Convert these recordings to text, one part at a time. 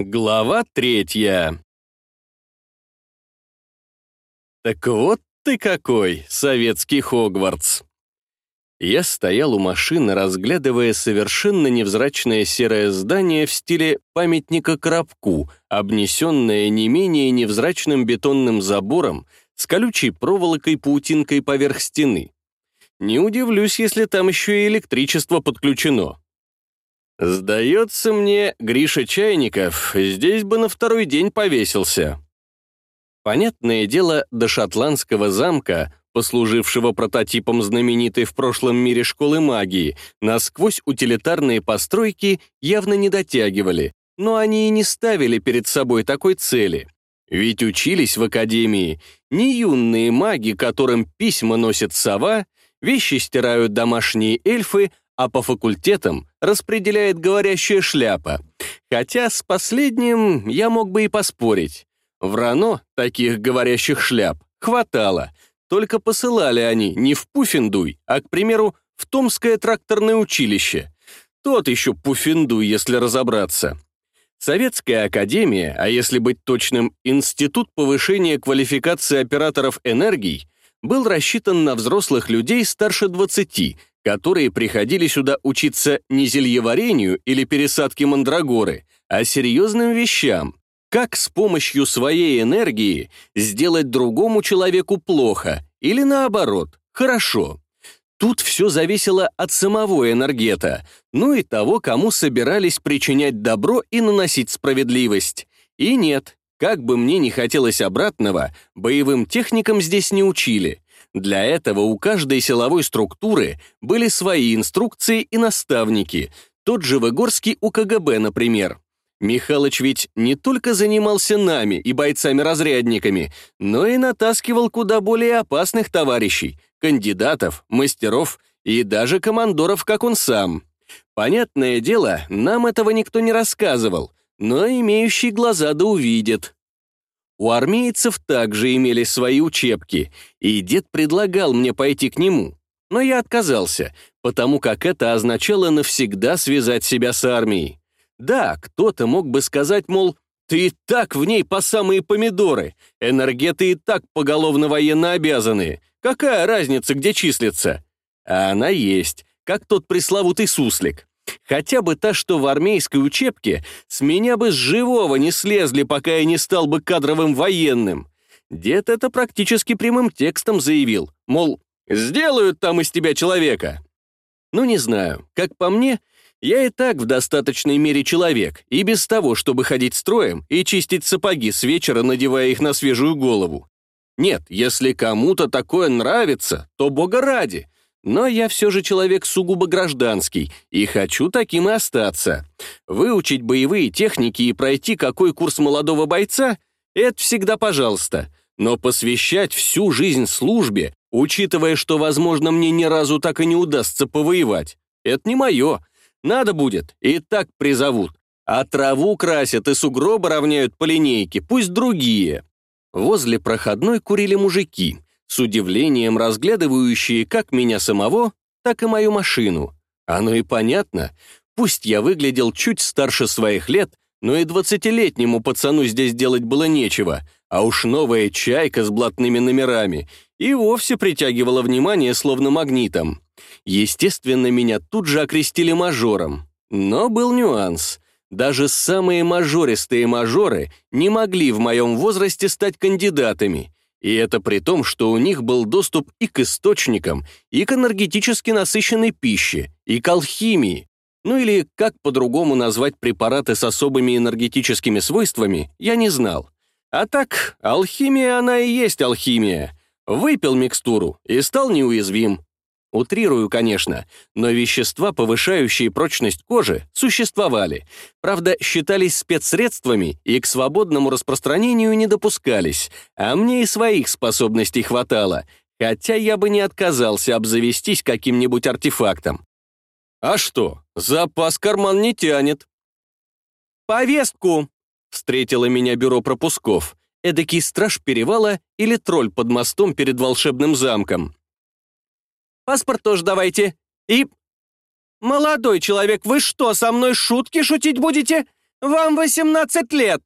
Глава третья. Так вот ты какой, советский Хогвартс. Я стоял у машины, разглядывая совершенно невзрачное серое здание в стиле памятника Коробку, обнесенное не менее невзрачным бетонным забором с колючей проволокой-паутинкой поверх стены. Не удивлюсь, если там еще и электричество подключено. «Сдается мне, Гриша Чайников здесь бы на второй день повесился». Понятное дело, до шотландского замка, послужившего прототипом знаменитой в прошлом мире школы магии, насквозь утилитарные постройки явно не дотягивали, но они и не ставили перед собой такой цели. Ведь учились в академии не юные маги, которым письма носит сова, вещи стирают домашние эльфы, а по факультетам распределяет говорящая шляпа. Хотя с последним я мог бы и поспорить. В РАНО таких говорящих шляп хватало, только посылали они не в Пуффендуй, а, к примеру, в Томское тракторное училище. Тот еще Пуффендуй, если разобраться. Советская академия, а если быть точным, Институт повышения квалификации операторов энергий, был рассчитан на взрослых людей старше 20, которые приходили сюда учиться не зельеварению или пересадке мандрагоры, а серьезным вещам. Как с помощью своей энергии сделать другому человеку плохо или наоборот, хорошо. Тут все зависело от самого энергета, ну и того, кому собирались причинять добро и наносить справедливость. И нет, как бы мне ни хотелось обратного, боевым техникам здесь не учили. Для этого у каждой силовой структуры были свои инструкции и наставники, тот же Выгорский у КГБ, например. Михалыч ведь не только занимался нами и бойцами-разрядниками, но и натаскивал куда более опасных товарищей, кандидатов, мастеров и даже командоров, как он сам. Понятное дело, нам этого никто не рассказывал, но имеющий глаза да увидит. У армейцев также имелись свои учебки, и дед предлагал мне пойти к нему. Но я отказался, потому как это означало навсегда связать себя с армией. Да, кто-то мог бы сказать, мол, ты и так в ней по самые помидоры, энергеты и так поголовно военно обязаны. Какая разница, где числится? А она есть, как тот пресловутый суслик. Хотя бы та, что в армейской учебке, с меня бы с живого не слезли, пока я не стал бы кадровым военным. Дед это практически прямым текстом заявил, мол, сделают там из тебя человека. Ну, не знаю, как по мне, я и так в достаточной мере человек, и без того, чтобы ходить строем и чистить сапоги с вечера, надевая их на свежую голову. Нет, если кому-то такое нравится, то бога ради — но я все же человек сугубо гражданский и хочу таким и остаться. Выучить боевые техники и пройти какой курс молодого бойца — это всегда пожалуйста. Но посвящать всю жизнь службе, учитывая, что, возможно, мне ни разу так и не удастся повоевать, это не мое. Надо будет, и так призовут. А траву красят и сугробы равняют по линейке, пусть другие. Возле проходной курили мужики — с удивлением разглядывающие как меня самого, так и мою машину. Оно и понятно. Пусть я выглядел чуть старше своих лет, но и двадцатилетнему пацану здесь делать было нечего, а уж новая чайка с блатными номерами и вовсе притягивала внимание словно магнитом. Естественно, меня тут же окрестили мажором. Но был нюанс. Даже самые мажористые мажоры не могли в моем возрасте стать кандидатами — и это при том, что у них был доступ и к источникам, и к энергетически насыщенной пище, и к алхимии. Ну или как по-другому назвать препараты с особыми энергетическими свойствами, я не знал. А так, алхимия она и есть алхимия. Выпил микстуру и стал неуязвим. Утрирую, конечно, но вещества, повышающие прочность кожи, существовали. Правда, считались спецсредствами и к свободному распространению не допускались, а мне и своих способностей хватало, хотя я бы не отказался обзавестись каким-нибудь артефактом. А что, запас карман не тянет. «Повестку!» — встретило меня бюро пропусков. Эдакий страж перевала или тролль под мостом перед волшебным замком. Паспорт тоже давайте. И... Молодой человек, вы что, со мной шутки шутить будете? Вам 18 лет!»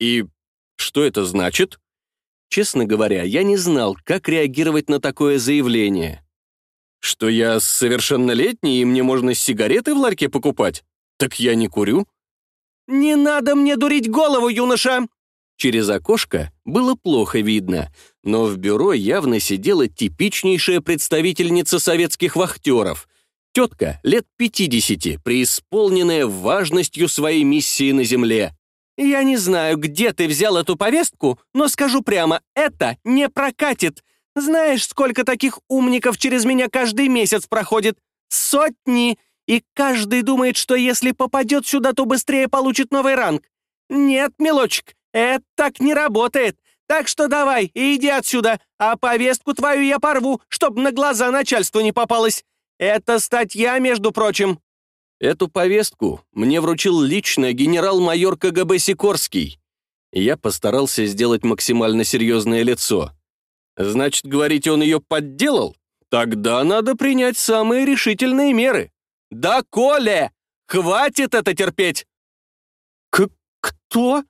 «И что это значит?» Честно говоря, я не знал, как реагировать на такое заявление. Что я совершеннолетний, и мне можно сигареты в ларьке покупать? Так я не курю. «Не надо мне дурить голову, юноша!» Через окошко было плохо видно, но в бюро явно сидела типичнейшая представительница советских вахтеров. Тетка лет 50, преисполненная важностью своей миссии на земле. «Я не знаю, где ты взял эту повестку, но скажу прямо, это не прокатит. Знаешь, сколько таких умников через меня каждый месяц проходит? Сотни! И каждый думает, что если попадет сюда, то быстрее получит новый ранг. Нет, милочек, это так не работает. Так что давай, иди отсюда, а повестку твою я порву, чтобы на глаза начальству не попалось. Это статья, между прочим». Эту повестку мне вручил лично генерал-майор КГБ Сикорский. Я постарался сделать максимально серьезное лицо. Значит, говорите, он ее подделал? Тогда надо принять самые решительные меры. «Да, Коля! Хватит это терпеть!» К «Кто?» —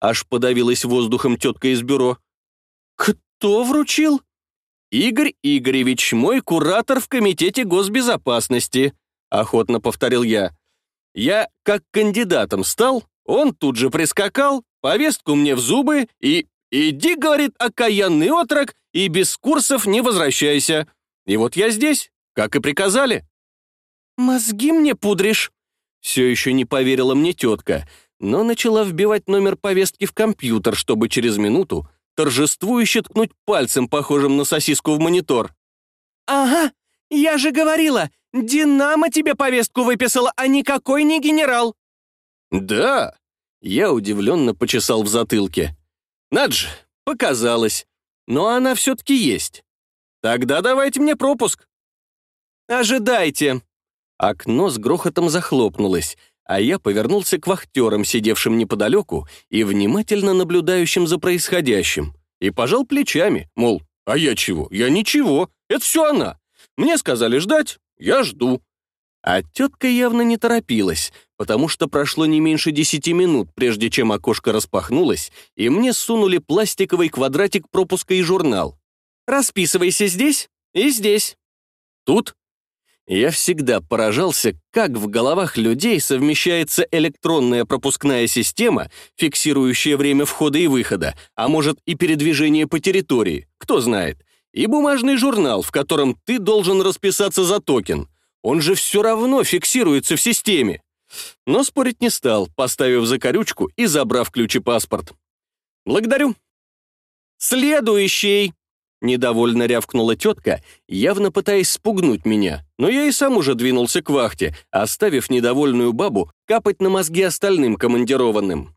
аж подавилась воздухом тетка из бюро. «Кто вручил?» «Игорь Игоревич, мой куратор в Комитете госбезопасности», — охотно повторил я. «Я как кандидатом стал, он тут же прискакал, повестку мне в зубы и... «Иди, — говорит, — окаянный отрок, и без курсов не возвращайся. И вот я здесь, как и приказали». «Мозги мне пудришь!» Все еще не поверила мне тетка, но начала вбивать номер повестки в компьютер, чтобы через минуту торжествующе ткнуть пальцем, похожим на сосиску в монитор. «Ага, я же говорила, Динамо тебе повестку выписала, а никакой не генерал!» «Да!» Я удивленно почесал в затылке. «Над же, показалось. Но она все-таки есть. Тогда давайте мне пропуск». «Ожидайте», Окно с грохотом захлопнулось, а я повернулся к вахтерам, сидевшим неподалеку и внимательно наблюдающим за происходящим, и пожал плечами, мол, а я чего? Я ничего, это все она. Мне сказали ждать, я жду. А тетка явно не торопилась, потому что прошло не меньше десяти минут, прежде чем окошко распахнулось, и мне сунули пластиковый квадратик пропуска и журнал. «Расписывайся здесь и здесь». Тут я всегда поражался, как в головах людей совмещается электронная пропускная система, фиксирующая время входа и выхода, а может и передвижение по территории, кто знает, и бумажный журнал, в котором ты должен расписаться за токен. Он же все равно фиксируется в системе. Но спорить не стал, поставив закорючку и забрав ключ и паспорт. «Благодарю». «Следующий!» Недовольно рявкнула тетка, явно пытаясь спугнуть меня, но я и сам уже двинулся к вахте, оставив недовольную бабу капать на мозги остальным командированным.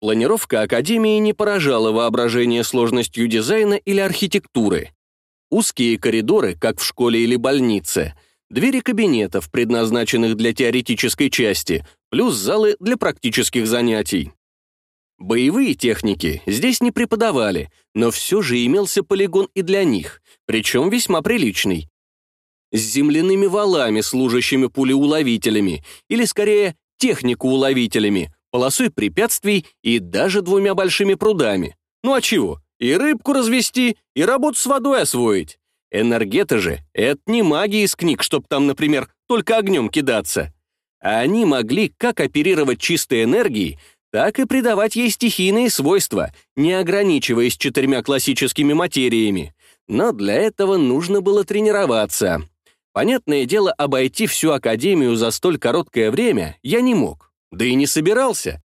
Планировка Академии не поражала воображение сложностью дизайна или архитектуры. Узкие коридоры, как в школе или больнице, двери кабинетов, предназначенных для теоретической части, плюс залы для практических занятий. Боевые техники здесь не преподавали, но все же имелся полигон и для них, причем весьма приличный. С земляными валами, служащими пулеуловителями, или скорее техникоуловителями, полосой препятствий и даже двумя большими прудами. Ну а чего? И рыбку развести, и работу с водой освоить. Энергеты же — это не маги из книг, чтоб там, например, только огнем кидаться. А они могли как оперировать чистой энергией, так и придавать ей стихийные свойства, не ограничиваясь четырьмя классическими материями. Но для этого нужно было тренироваться. Понятное дело, обойти всю Академию за столь короткое время я не мог, да и не собирался.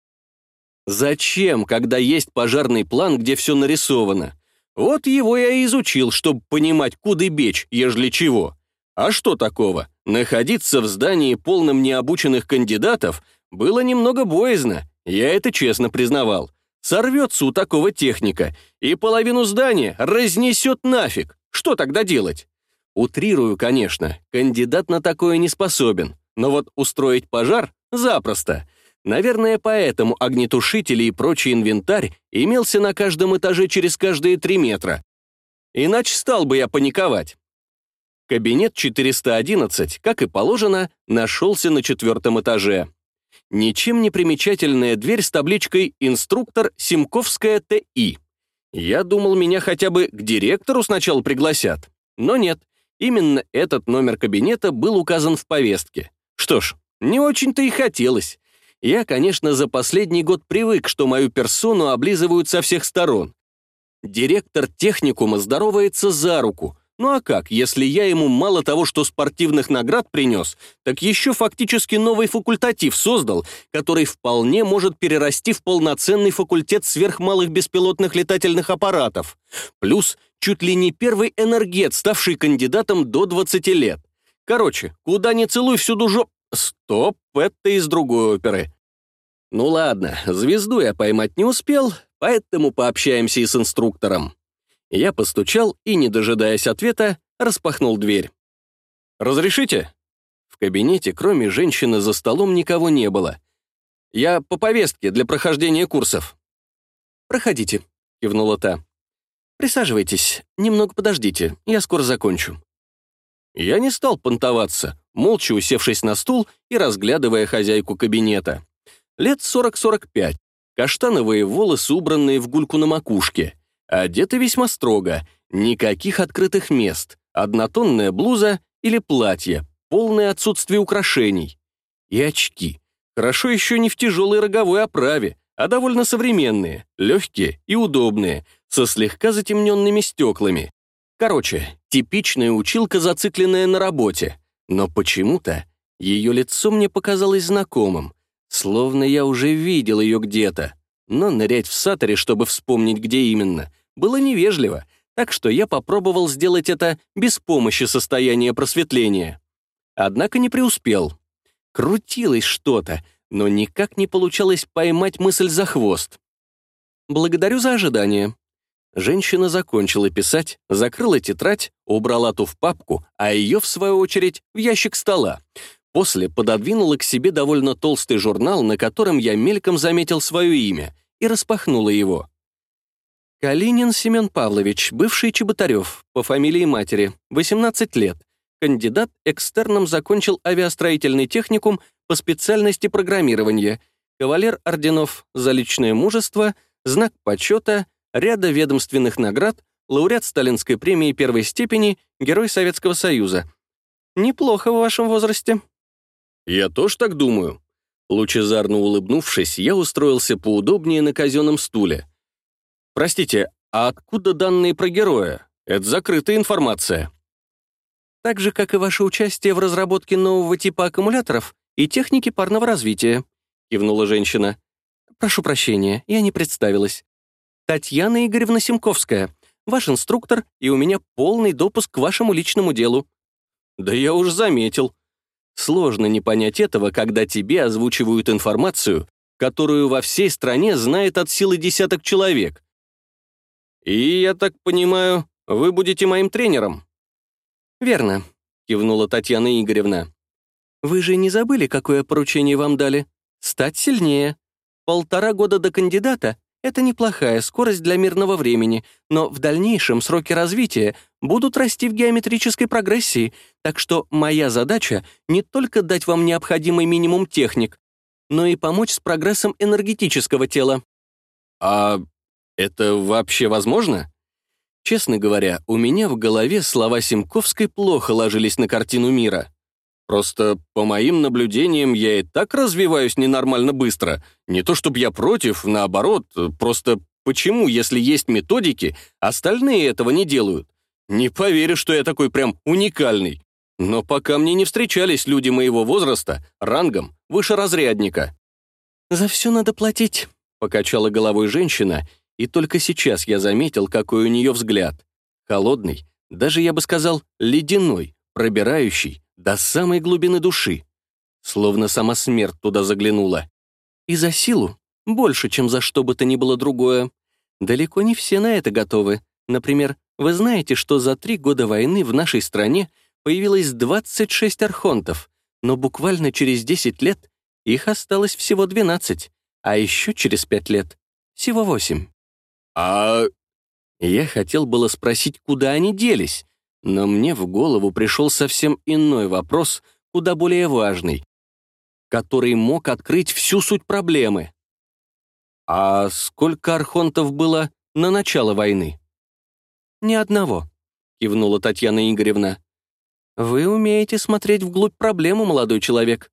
Зачем, когда есть пожарный план, где все нарисовано? Вот его я и изучил, чтобы понимать, куда бечь, ежели чего. А что такого? Находиться в здании, полном необученных кандидатов, было немного боязно, я это честно признавал. Сорвется у такого техника, и половину здания разнесет нафиг. Что тогда делать? Утрирую, конечно, кандидат на такое не способен, но вот устроить пожар — запросто. Наверное, поэтому огнетушители и прочий инвентарь имелся на каждом этаже через каждые три метра. Иначе стал бы я паниковать. Кабинет 411, как и положено, нашелся на четвертом этаже. Ничем не примечательная дверь с табличкой «Инструктор Симковская ТИ». Я думал, меня хотя бы к директору сначала пригласят. Но нет, именно этот номер кабинета был указан в повестке. Что ж, не очень-то и хотелось. Я, конечно, за последний год привык, что мою персону облизывают со всех сторон. Директор техникума здоровается за руку. Ну а как, если я ему мало того, что спортивных наград принес, так еще фактически новый факультатив создал, который вполне может перерасти в полноценный факультет сверхмалых беспилотных летательных аппаратов. Плюс чуть ли не первый энергет, ставший кандидатом до 20 лет. Короче, куда ни целуй, всюду жоп... Стоп, это из другой оперы. Ну ладно, звезду я поймать не успел, поэтому пообщаемся и с инструктором. Я постучал и, не дожидаясь ответа, распахнул дверь. «Разрешите?» В кабинете, кроме женщины, за столом никого не было. «Я по повестке для прохождения курсов». «Проходите», — кивнула та. «Присаживайтесь, немного подождите, я скоро закончу». Я не стал понтоваться, молча усевшись на стул и разглядывая хозяйку кабинета. Лет 40-45, каштановые волосы, убранные в гульку на макушке, одеты весьма строго, никаких открытых мест, однотонная блуза или платье, полное отсутствие украшений. И очки. Хорошо еще не в тяжелой роговой оправе, а довольно современные, легкие и удобные, со слегка затемненными стеклами. Короче, типичная училка, зацикленная на работе. Но почему-то ее лицо мне показалось знакомым, словно я уже видел ее где-то. Но нырять в саторе, чтобы вспомнить, где именно, было невежливо, так что я попробовал сделать это без помощи состояния просветления. Однако не преуспел. Крутилось что-то, но никак не получалось поймать мысль за хвост. «Благодарю за ожидание», Женщина закончила писать, закрыла тетрадь, убрала ту в папку, а ее, в свою очередь, в ящик стола. После пододвинула к себе довольно толстый журнал, на котором я мельком заметил свое имя, и распахнула его. Калинин Семен Павлович, бывший Чеботарев, по фамилии матери, 18 лет. Кандидат экстерном закончил авиастроительный техникум по специальности программирования. Кавалер орденов за личное мужество, знак почета, ряда ведомственных наград, лауреат Сталинской премии первой степени, Герой Советского Союза. Неплохо в вашем возрасте. Я тоже так думаю. Лучезарно улыбнувшись, я устроился поудобнее на казенном стуле. Простите, а откуда данные про героя? Это закрытая информация. Так же, как и ваше участие в разработке нового типа аккумуляторов и техники парного развития, кивнула женщина. Прошу прощения, я не представилась. Татьяна Игоревна Симковская, ваш инструктор, и у меня полный допуск к вашему личному делу». «Да я уж заметил. Сложно не понять этого, когда тебе озвучивают информацию, которую во всей стране знает от силы десяток человек. И, я так понимаю, вы будете моим тренером?» «Верно», — кивнула Татьяна Игоревна. «Вы же не забыли, какое поручение вам дали? Стать сильнее. Полтора года до кандидата это неплохая скорость для мирного времени, но в дальнейшем сроки развития будут расти в геометрической прогрессии, так что моя задача не только дать вам необходимый минимум техник, но и помочь с прогрессом энергетического тела. А это вообще возможно? Честно говоря, у меня в голове слова Симковской плохо ложились на картину мира. Просто, по моим наблюдениям, я и так развиваюсь ненормально быстро. Не то чтобы я против, наоборот, просто почему, если есть методики, остальные этого не делают? Не поверю, что я такой прям уникальный. Но пока мне не встречались люди моего возраста, рангом, выше разрядника. «За все надо платить», — покачала головой женщина, и только сейчас я заметил, какой у нее взгляд. Холодный, даже, я бы сказал, ледяной, пробирающий, до самой глубины души. Словно сама смерть туда заглянула. И за силу больше, чем за что бы то ни было другое. Далеко не все на это готовы. Например, вы знаете, что за три года войны в нашей стране появилось 26 архонтов, но буквально через 10 лет их осталось всего 12, а еще через 5 лет всего 8. А... Я хотел было спросить, куда они делись, но мне в голову пришел совсем иной вопрос, куда более важный. который мог открыть всю суть проблемы. А сколько архонтов было на начало войны? «Ни одного», — кивнула Татьяна Игоревна. «Вы умеете смотреть вглубь проблемы, молодой человек».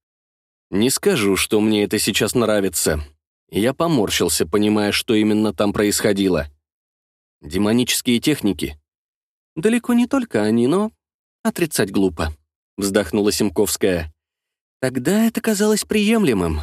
«Не скажу, что мне это сейчас нравится». Я поморщился, понимая, что именно там происходило. Демонические техники. «Далеко не только они, но отрицать глупо», — вздохнула Simковская. «Тогда это казалось приемлемым.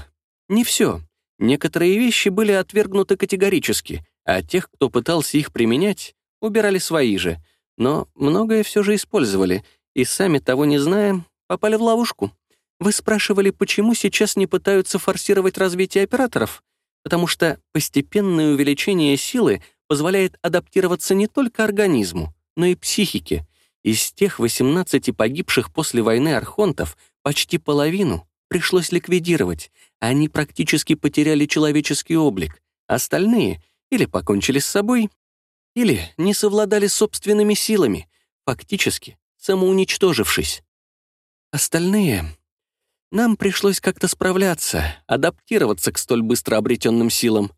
Не все. Некоторые вещи были отвергнуты категорически, а тех, кто пытался их применять, убирали свои же. Но многое все же использовали, и сами того не зная, попали в ловушку. Вы спрашивали, почему сейчас не пытаются форсировать развитие операторов? Потому что постепенное увеличение силы позволяет адаптироваться не только организму, но и психике. Из тех 18 погибших после войны архонтов почти половину пришлось ликвидировать. Они практически потеряли человеческий облик. Остальные или покончили с собой, или не совладали собственными силами, фактически самоуничтожившись. Остальные... Нам пришлось как-то справляться, адаптироваться к столь быстро обретенным силам,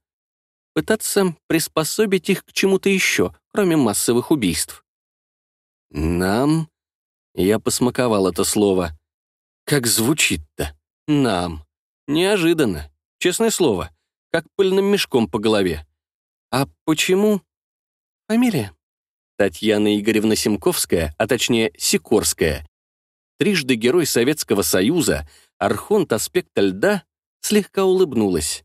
пытаться приспособить их к чему-то еще, кроме массовых убийств. «Нам?» Я посмаковал это слово. Как звучит-то? «Нам». Неожиданно, честное слово, как пыльным мешком по голове. А почему? Фамилия? Татьяна Игоревна Симковская, а точнее Сикорская. Трижды герой Советского Союза, архонт аспекта льда, слегка улыбнулась.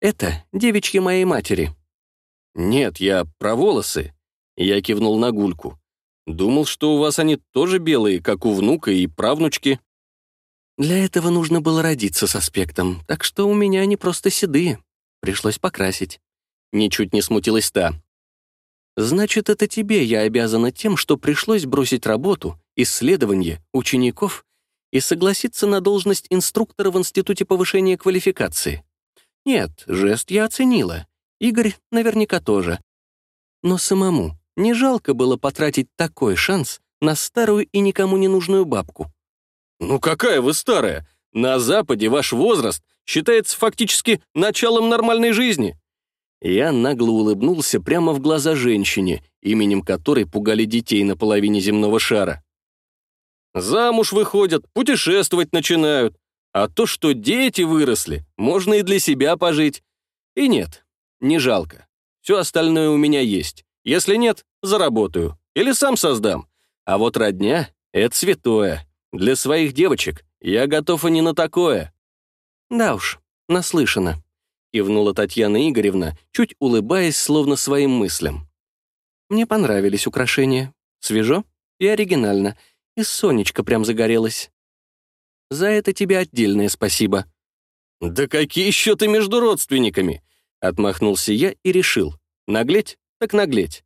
«Это девичья моей матери». «Нет, я про волосы». Я кивнул на гульку. «Думал, что у вас они тоже белые, как у внука и правнучки». «Для этого нужно было родиться с аспектом, так что у меня они просто седые. Пришлось покрасить». Ничуть не смутилась та. «Значит, это тебе я обязана тем, что пришлось бросить работу, исследование, учеников и согласиться на должность инструктора в Институте повышения квалификации. Нет, жест я оценила. Игорь наверняка тоже. Но самому не жалко было потратить такой шанс на старую и никому не нужную бабку. «Ну какая вы старая? На Западе ваш возраст считается фактически началом нормальной жизни». Я нагло улыбнулся прямо в глаза женщине, именем которой пугали детей на половине земного шара. «Замуж выходят, путешествовать начинают, а то, что дети выросли, можно и для себя пожить. И нет, не жалко. Все остальное у меня есть. Если нет, заработаю. Или сам создам. А вот родня — это святое. Для своих девочек я готов и не на такое». «Да уж, наслышана», — кивнула Татьяна Игоревна, чуть улыбаясь, словно своим мыслям. «Мне понравились украшения. Свежо и оригинально. И Сонечка прям загорелась. За это тебе отдельное спасибо». «Да какие счеты между родственниками?» Отмахнулся я и решил. Наглеть? Так наглеть.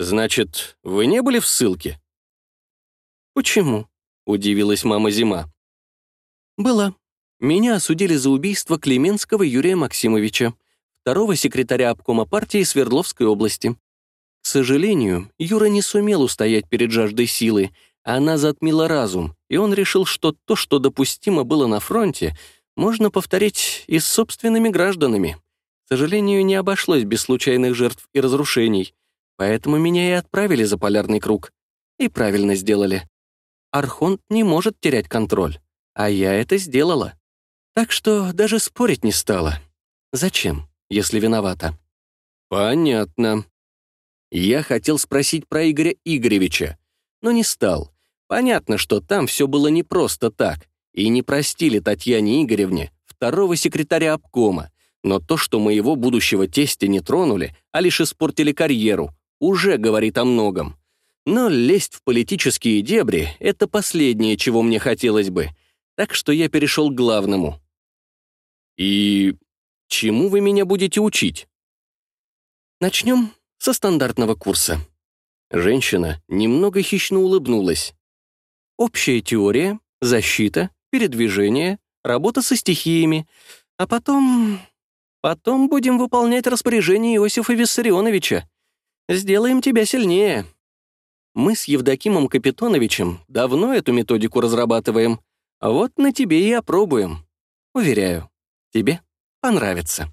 «Значит, вы не были в ссылке?» «Почему?» — удивилась мама Зима. «Была. Меня осудили за убийство Клеменского Юрия Максимовича, второго секретаря обкома партии Свердловской области. К сожалению, Юра не сумел устоять перед жаждой силы, она затмила разум, и он решил, что то, что допустимо было на фронте, можно повторить и с собственными гражданами. К сожалению, не обошлось без случайных жертв и разрушений, поэтому меня и отправили за полярный круг. И правильно сделали. Архонт не может терять контроль, а я это сделала. Так что даже спорить не стала. Зачем, если виновата? Понятно. Я хотел спросить про Игоря Игоревича, но не стал. Понятно, что там все было не просто так, и не простили Татьяне Игоревне, второго секретаря обкома, но то, что моего будущего тестя не тронули, а лишь испортили карьеру, уже говорит о многом. Но лезть в политические дебри — это последнее, чего мне хотелось бы, так что я перешел к главному. «И чему вы меня будете учить?» Начнем со стандартного курса. Женщина немного хищно улыбнулась. Общая теория, защита, передвижение, работа со стихиями. А потом... Потом будем выполнять распоряжение Иосифа Виссарионовича. Сделаем тебя сильнее. Мы с Евдокимом Капитоновичем давно эту методику разрабатываем. Вот на тебе и опробуем. Уверяю, тебе понравится.